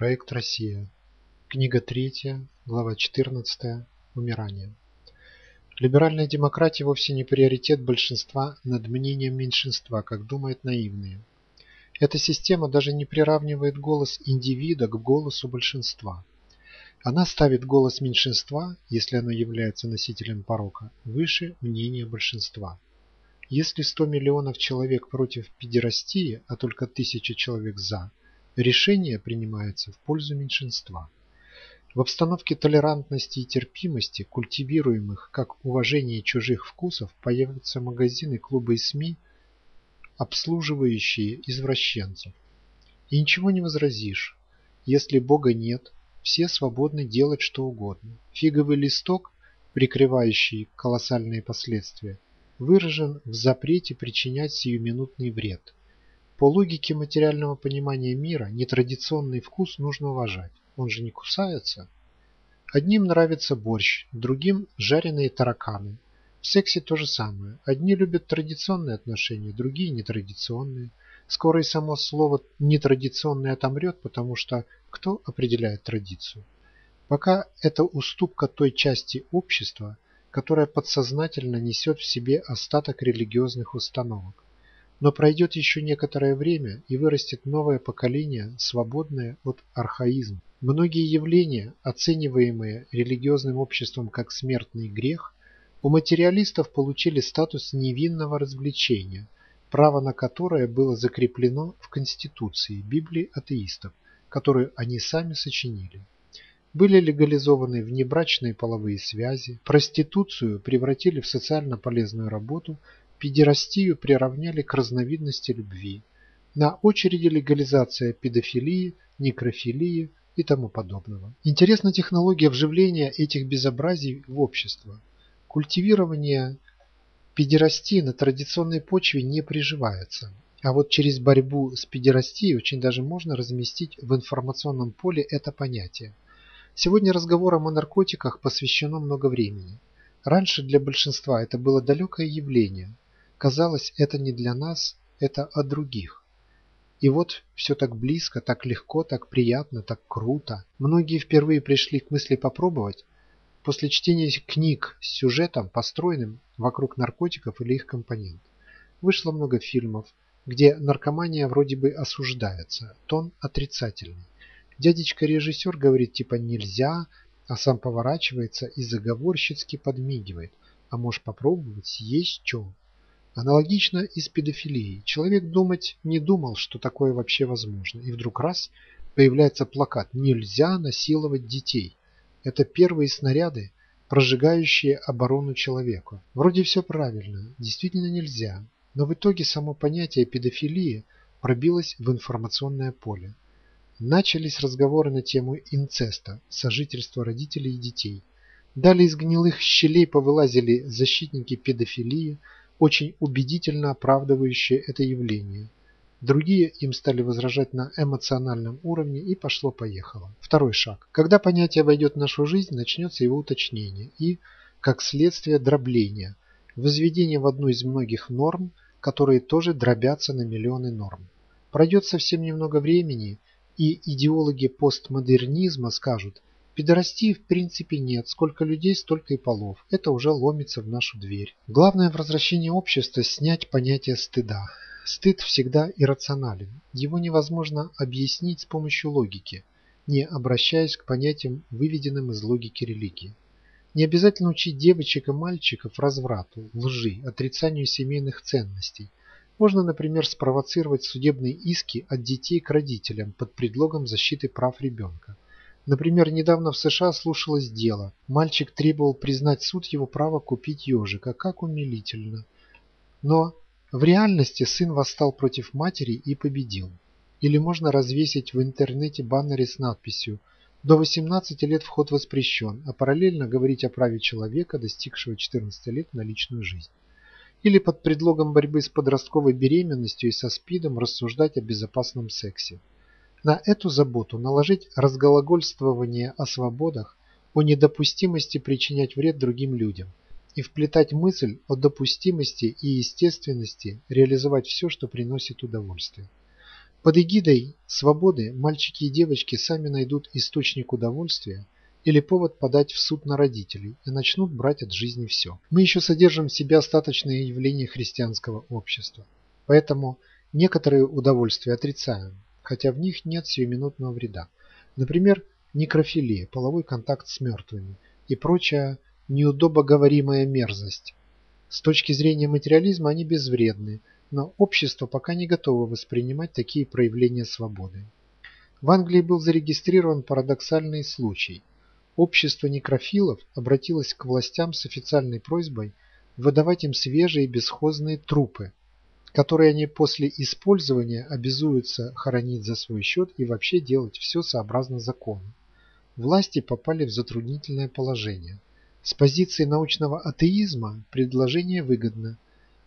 Проект Россия. Книга 3, глава 14. Умирание. Либеральная демократия вовсе не приоритет большинства над мнением меньшинства, как думают наивные. Эта система даже не приравнивает голос индивида к голосу большинства. Она ставит голос меньшинства, если оно является носителем порока, выше мнения большинства. Если 100 миллионов человек против педерастии, а только тысяча человек за, решение принимается в пользу меньшинства. В обстановке толерантности и терпимости, культивируемых как уважение чужих вкусов, появятся магазины, клубы и СМИ, обслуживающие извращенцев. И ничего не возразишь. Если Бога нет, все свободны делать что угодно. Фиговый листок, прикрывающий колоссальные последствия, выражен в запрете причинять сиюминутный вред. По логике материального понимания мира, нетрадиционный вкус нужно уважать. Он же не кусается. Одним нравится борщ, другим – жареные тараканы. В сексе то же самое. Одни любят традиционные отношения, другие – нетрадиционные. Скоро и само слово «нетрадиционный» отомрет, потому что кто определяет традицию? Пока это уступка той части общества, которая подсознательно несет в себе остаток религиозных установок. Но пройдет еще некоторое время и вырастет новое поколение, свободное от архаизма. Многие явления, оцениваемые религиозным обществом как смертный грех, у материалистов получили статус невинного развлечения – право на которое было закреплено в Конституции Библии атеистов, которую они сами сочинили. Были легализованы внебрачные половые связи, проституцию превратили в социально полезную работу, педерастию приравняли к разновидности любви. На очереди легализация педофилии, некрофилии и тому подобного. Интересна технология вживления этих безобразий в общество. Культивирование Педерастия на традиционной почве не приживается. А вот через борьбу с педерастией очень даже можно разместить в информационном поле это понятие. Сегодня разговорам о наркотиках посвящено много времени. Раньше для большинства это было далекое явление. Казалось, это не для нас, это о других. И вот все так близко, так легко, так приятно, так круто. Многие впервые пришли к мысли попробовать, после чтения книг с сюжетом, построенным вокруг наркотиков или их компонент. Вышло много фильмов, где наркомания вроде бы осуждается, тон отрицательный. Дядечка-режиссер говорит типа «нельзя», а сам поворачивается и заговорщицки подмигивает. А можешь попробовать, есть что. Аналогично и с педофилией. Человек думать не думал, что такое вообще возможно. И вдруг раз появляется плакат «Нельзя насиловать детей». Это первые снаряды, прожигающие оборону человеку. Вроде все правильно, действительно нельзя, но в итоге само понятие педофилии пробилось в информационное поле. Начались разговоры на тему инцеста, сожительства родителей и детей. Далее из гнилых щелей повылазили защитники педофилии, очень убедительно оправдывающие это явление – Другие им стали возражать на эмоциональном уровне и пошло-поехало. Второй шаг. Когда понятие войдет в нашу жизнь, начнется его уточнение и, как следствие, дробление, возведение в одну из многих норм, которые тоже дробятся на миллионы норм. Пройдет совсем немного времени, и идеологи постмодернизма скажут, педорастии в принципе нет, сколько людей, столько и полов. Это уже ломится в нашу дверь. Главное в возвращении общества снять понятие стыда. Стыд всегда иррационален. Его невозможно объяснить с помощью логики, не обращаясь к понятиям, выведенным из логики религии. Не обязательно учить девочек и мальчиков разврату, лжи, отрицанию семейных ценностей. Можно, например, спровоцировать судебные иски от детей к родителям под предлогом защиты прав ребенка. Например, недавно в США слушалось дело. Мальчик требовал признать суд его право купить ежика. Как умилительно. Но в реальности сын восстал против матери и победил. Или можно развесить в интернете баннеры с надписью «До 18 лет вход воспрещен», а параллельно говорить о праве человека, достигшего 14 лет на личную жизнь. Или под предлогом борьбы с подростковой беременностью и со СПИДом рассуждать о безопасном сексе. На эту заботу наложить разглагольствование о свободах, о недопустимости причинять вред другим людям – и вплетать мысль о допустимости и естественности реализовать все, что приносит удовольствие. Под эгидой свободы мальчики и девочки сами найдут источник удовольствия или повод подать в суд на родителей и начнут брать от жизни все. Мы еще содержим в себе остаточные явления христианского общества. Поэтому некоторые удовольствия отрицаем, хотя в них нет сиюминутного вреда. Например, некрофилия, половой контакт с мертвыми и прочая неудобоговоримая мерзость. С точки зрения материализма они безвредны, но общество пока не готово воспринимать такие проявления свободы. В Англии был зарегистрирован парадоксальный случай. Общество некрофилов обратилось к властям с официальной просьбой выдавать им свежие бесхозные трупы, которые они после использования обязуются хоронить за свой счет и вообще делать все сообразно закону. Власти попали в затруднительное положение – с позиции научного атеизма предложение выгодно.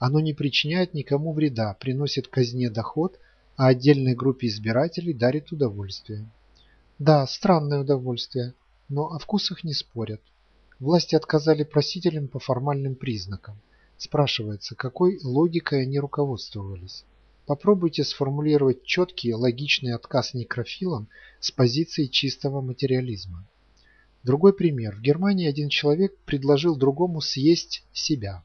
Оно не причиняет никому вреда, приносит казне доход, а отдельной группе избирателей дарит удовольствие. Да, странное удовольствие, но о вкусах не спорят. Власти отказали просителям по формальным признакам. Спрашивается, какой логикой они руководствовались. Попробуйте сформулировать четкий логичный отказ некрофилам с позиции чистого материализма. Другой пример. В Германии один человек предложил другому съесть себя.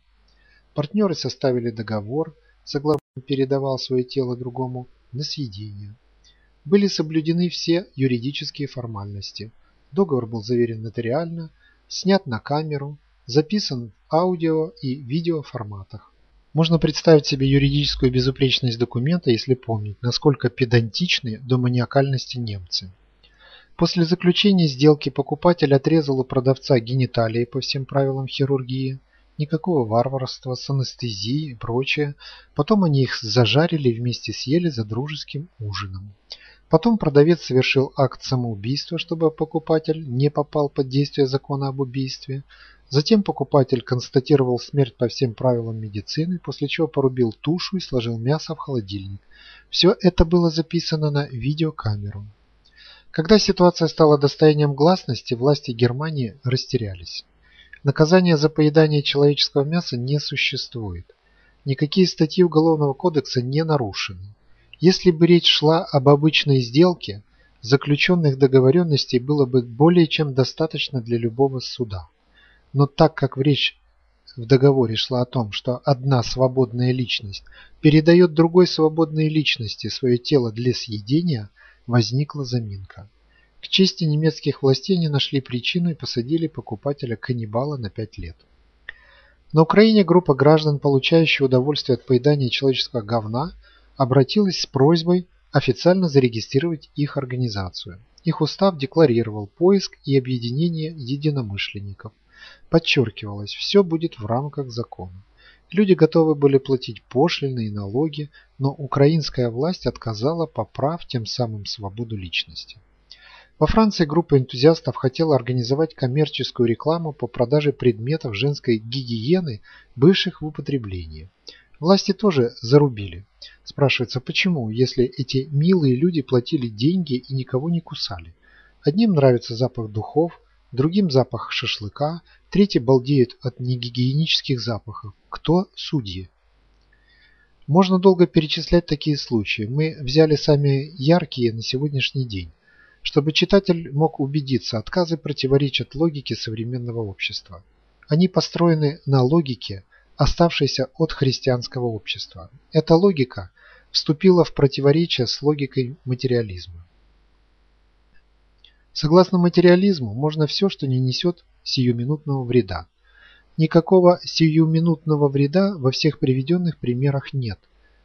Партнеры составили договор, согласно передавал свое тело другому на съедение. Были соблюдены все юридические формальности. Договор был заверен нотариально, снят на камеру, записан в аудио и видео форматах. Можно представить себе юридическую безупречность документа, если помнить, насколько педантичны до маниакальности немцы. После заключения сделки покупатель отрезал у продавца гениталии по всем правилам хирургии. Никакого варварства с анестезией и прочее. Потом они их зажарили и вместе съели за дружеским ужином. Потом продавец совершил акт самоубийства, чтобы покупатель не попал под действие закона об убийстве. Затем покупатель констатировал смерть по всем правилам медицины, после чего порубил тушу и сложил мясо в холодильник. Все это было записано на видеокамеру. Когда ситуация стала достоянием гласности, власти Германии растерялись. Наказания за поедание человеческого мяса не существует. Никакие статьи Уголовного кодекса не нарушены. Если бы речь шла об обычной сделке, заключенных договоренностей было бы более чем достаточно для любого суда. Но так как в речь в договоре шла о том, что одна свободная личность передает другой свободной личности свое тело для съедения – возникла заминка. К чести немецких властей не нашли причину и посадили покупателя-каннибала на 5 лет. На Украине группа граждан, получающая удовольствие от поедания человеческого говна, обратилась с просьбой официально зарегистрировать их организацию. Их устав декларировал поиск и объединение единомышленников. Подчеркивалось, все будет в рамках закона. Люди готовы были платить пошлины и налоги, но украинская власть отказала, поправ тем самым свободу личности. Во Франции группа энтузиастов хотела организовать коммерческую рекламу по продаже предметов женской гигиены, бывших в употреблении. Власти тоже зарубили. Спрашивается, почему, если эти милые люди платили деньги и никого не кусали? Одним нравится запах духов, другим запах шашлыка, третий балдеет от негигиенических запахов. Кто судьи? Можно долго перечислять такие случаи. Мы взяли сами яркие на сегодняшний день, чтобы читатель мог убедиться, отказы противоречат логике современного общества. Они построены на логике, оставшейся от христианского общества. Эта логика вступила в противоречие с логикой материализма. Согласно материализму, можно все, что не несет сиюминутного вреда. Никакого сиюминутного вреда во всех приведенных примерах нет.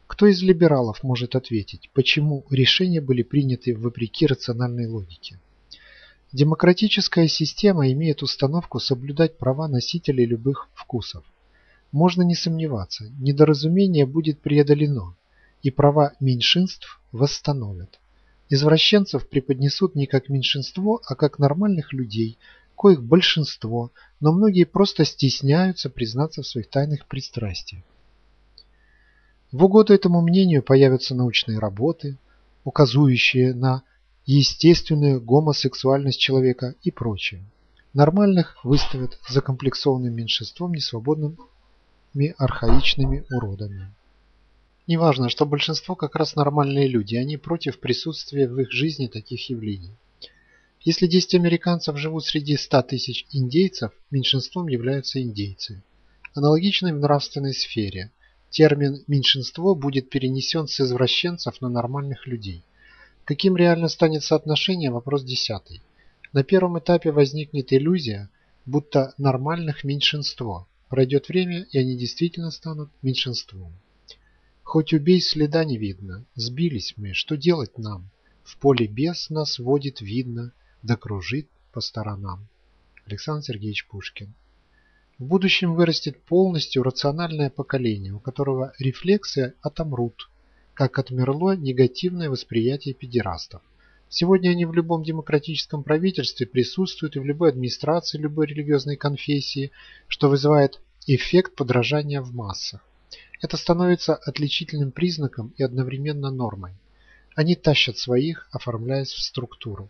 Кто из либералов может ответить, почему решения были приняты вопреки рациональной логике? Демократическая система имеет установку соблюдать права носителей любых вкусов. Можно не сомневаться, недоразумение будет преодолено, и права меньшинств восстановят. Извращенцев преподнесут не как меньшинство, а как нормальных людей, коих большинство, но многие просто стесняются признаться в своих тайных пристрастиях. В угоду этому мнению появятся научные работы, указывающие на естественную гомосексуальность человека и прочее. Нормальных выставят закомплексованным меньшинством несвободными архаичными уродами. Неважно, что большинство как раз нормальные люди, они против присутствия в их жизни таких явлений. Если 10 американцев живут среди 100 тысяч индейцев, меньшинством являются индейцы. Аналогично в нравственной сфере. Термин «меньшинство» будет перенесен с извращенцев на нормальных людей. Каким реально станет соотношение – вопрос десятый. На первом этапе возникнет иллюзия, будто нормальных меньшинство. Пройдет время, и они действительно станут меньшинством. Хоть убей, следа не видно. Сбились мы, что делать нам? В поле бес нас водит видно, да кружит по сторонам. Александр Сергеевич Пушкин. В будущем вырастет полностью рациональное поколение, у которого рефлексы отомрут, как отмерло негативное восприятие педерастов. Сегодня они в любом демократическом правительстве присутствуют и в любой администрации любой религиозной конфессии, что вызывает эффект подражания в массах. Это становится отличительным признаком и одновременно нормой. Они тащат своих, оформляясь в структуру.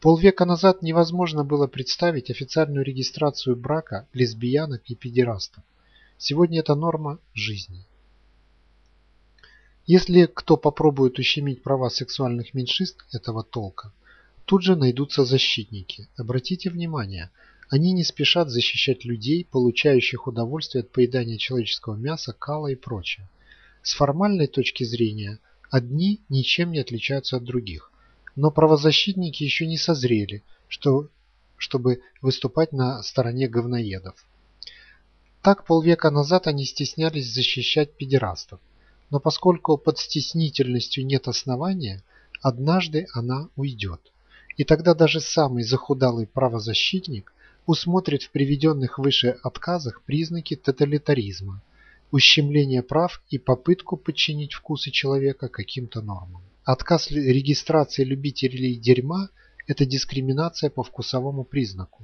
Полвека назад невозможно было представить официальную регистрацию брака лесбиянок и педерастов. Сегодня это норма жизни. Если кто попробует ущемить права сексуальных меньшинств этого толка, тут же найдутся защитники. Обратите внимание, они не спешат защищать людей, получающих удовольствие от поедания человеческого мяса, кала и прочее. С формальной точки зрения, одни ничем не отличаются от других. Но правозащитники еще не созрели, что, чтобы выступать на стороне говноедов. Так полвека назад они стеснялись защищать педерастов. Но поскольку под стеснительностью нет основания, однажды она уйдет. И тогда даже самый захудалый правозащитник усмотрит в приведенных выше отказах признаки тоталитаризма, ущемления прав и попытку подчинить вкусы человека каким-то нормам. Отказ регистрации любителей дерьма – это дискриминация по вкусовому признаку.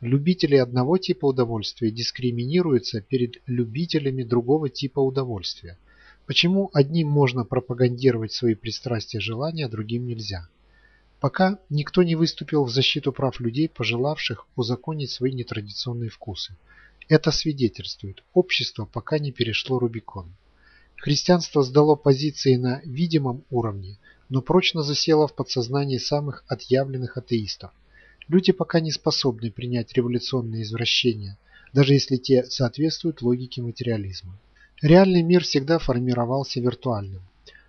Любители одного типа удовольствия дискриминируются перед любителями другого типа удовольствия. Почему одним можно пропагандировать свои пристрастия и желания, а другим нельзя? Пока никто не выступил в защиту прав людей, пожелавших узаконить свои нетрадиционные вкусы. Это свидетельствует, общество пока не перешло Рубикон. Христианство сдало позиции на видимом уровне, но прочно засело в подсознании самых отъявленных атеистов. Люди пока не способны принять революционные извращения, даже если те соответствуют логике материализма. Реальный мир всегда формировался виртуальным.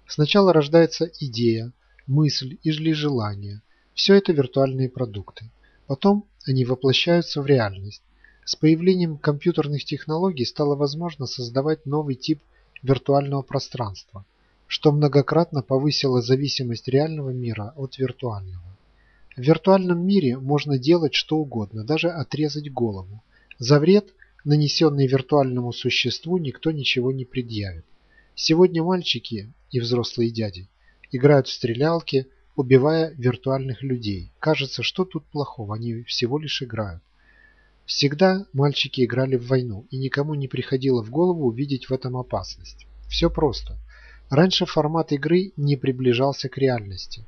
Сначала рождается идея, мысль или желание. Все это виртуальные продукты. Потом они воплощаются в реальность. С появлением компьютерных технологий стало возможно создавать новый тип виртуального пространства, что многократно повысило зависимость реального мира от виртуального. В виртуальном мире можно делать что угодно, даже отрезать голову. За вред – нанесенный виртуальному существу, никто ничего не предъявит. Сегодня мальчики и взрослые дяди играют в стрелялки, убивая виртуальных людей. Кажется, что тут плохого, они всего лишь играют. Всегда мальчики играли в войну, и никому не приходило в голову увидеть в этом опасность. Все просто. Раньше формат игры не приближался к реальности.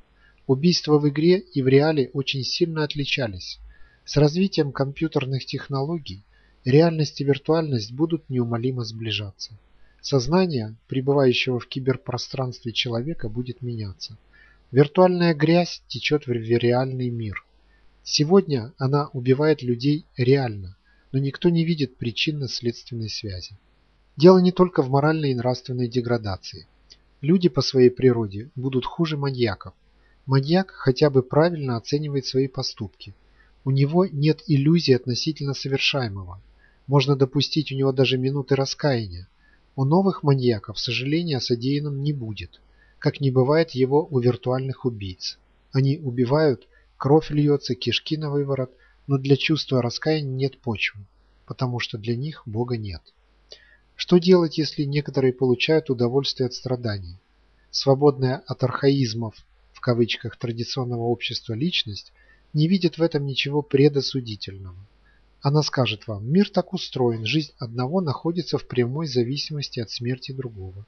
Убийства в игре и в реале очень сильно отличались. С развитием компьютерных технологий Реальность и виртуальность будут неумолимо сближаться. Сознание, пребывающего в киберпространстве человека, будет меняться. Виртуальная грязь течет в реальный мир. Сегодня она убивает людей реально, но никто не видит причинно-следственной связи. Дело не только в моральной и нравственной деградации. Люди по своей природе будут хуже маньяков. Маньяк хотя бы правильно оценивает свои поступки. У него нет иллюзий относительно совершаемого. Можно допустить у него даже минуты раскаяния. У новых маньяков сожаления о содеянном не будет, как не бывает его у виртуальных убийц. Они убивают, кровь льется, кишки на выворот, но для чувства раскаяния нет почвы, потому что для них Бога нет. Что делать, если некоторые получают удовольствие от страданий? Свободная от архаизмов, в кавычках, традиционного общества личность не видит в этом ничего предосудительного. Она скажет вам, мир так устроен, жизнь одного находится в прямой зависимости от смерти другого.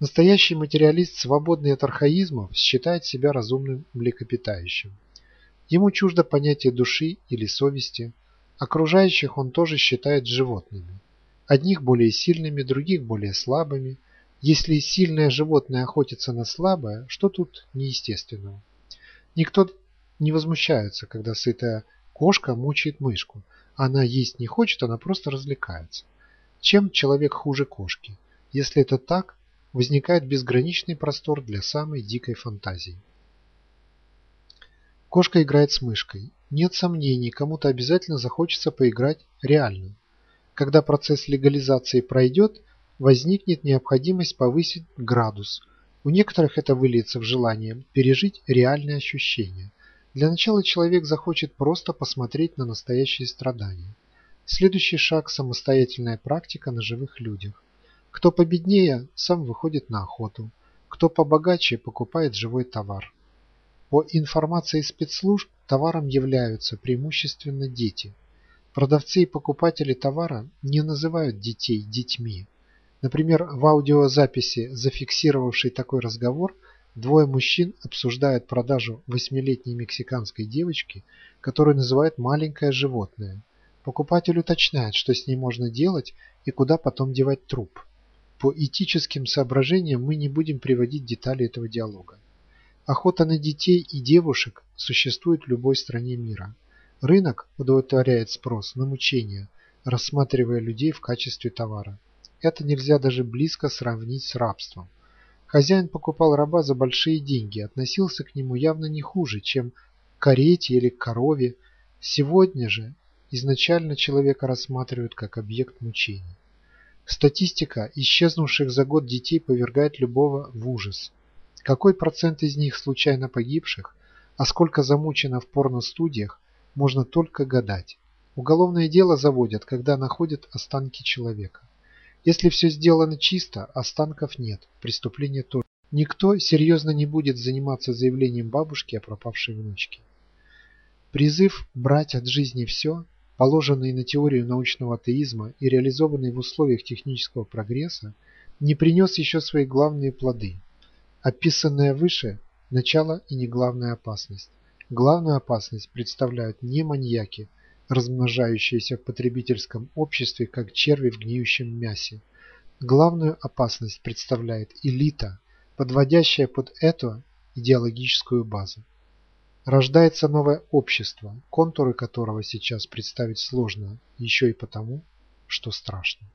Настоящий материалист, свободный от архаизмов, считает себя разумным млекопитающим. Ему чуждо понятие души или совести. Окружающих он тоже считает животными. Одних более сильными, других более слабыми. Если сильное животное охотится на слабое, что тут неестественного? Никто не возмущается, когда сытая кошка мучает мышку. Она есть не хочет, она просто развлекается. Чем человек хуже кошки? Если это так, возникает безграничный простор для самой дикой фантазии. Кошка играет с мышкой. Нет сомнений, кому-то обязательно захочется поиграть реально. Когда процесс легализации пройдет, возникнет необходимость повысить градус. У некоторых это выльется в желание пережить реальные ощущения. Для начала человек захочет просто посмотреть на настоящие страдания. Следующий шаг – самостоятельная практика на живых людях. Кто победнее, сам выходит на охоту. Кто побогаче, покупает живой товар. По информации спецслужб, товаром являются преимущественно дети. Продавцы и покупатели товара не называют детей детьми. Например, в аудиозаписи, зафиксировавшей такой разговор, двое мужчин обсуждают продажу восьмилетней мексиканской девочки, которую называют «маленькое животное». Покупатель уточняет, что с ней можно делать и куда потом девать труп. По этическим соображениям мы не будем приводить детали этого диалога. Охота на детей и девушек существует в любой стране мира. Рынок удовлетворяет спрос на мучения, рассматривая людей в качестве товара. Это нельзя даже близко сравнить с рабством. Хозяин покупал раба за большие деньги, относился к нему явно не хуже, чем к карете или к корове. Сегодня же изначально человека рассматривают как объект мучений. Статистика исчезнувших за год детей повергает любого в ужас. Какой процент из них случайно погибших, а сколько замучено в порностудиях, можно только гадать. Уголовное дело заводят, когда находят останки человека. Если все сделано чисто, останков нет, преступления тоже. Никто серьезно не будет заниматься заявлением бабушки о пропавшей внучке. Призыв брать от жизни все, положенный на теорию научного атеизма и реализованный в условиях технического прогресса, не принес еще свои главные плоды. Описанное выше – начало и не главная опасность. Главную опасность представляют не маньяки – размножающиеся в потребительском обществе как черви в гниющем мясе. Главную опасность представляет элита, подводящая под эту идеологическую базу. Рождается новое общество, контуры которого сейчас представить сложно, еще и потому, что страшно.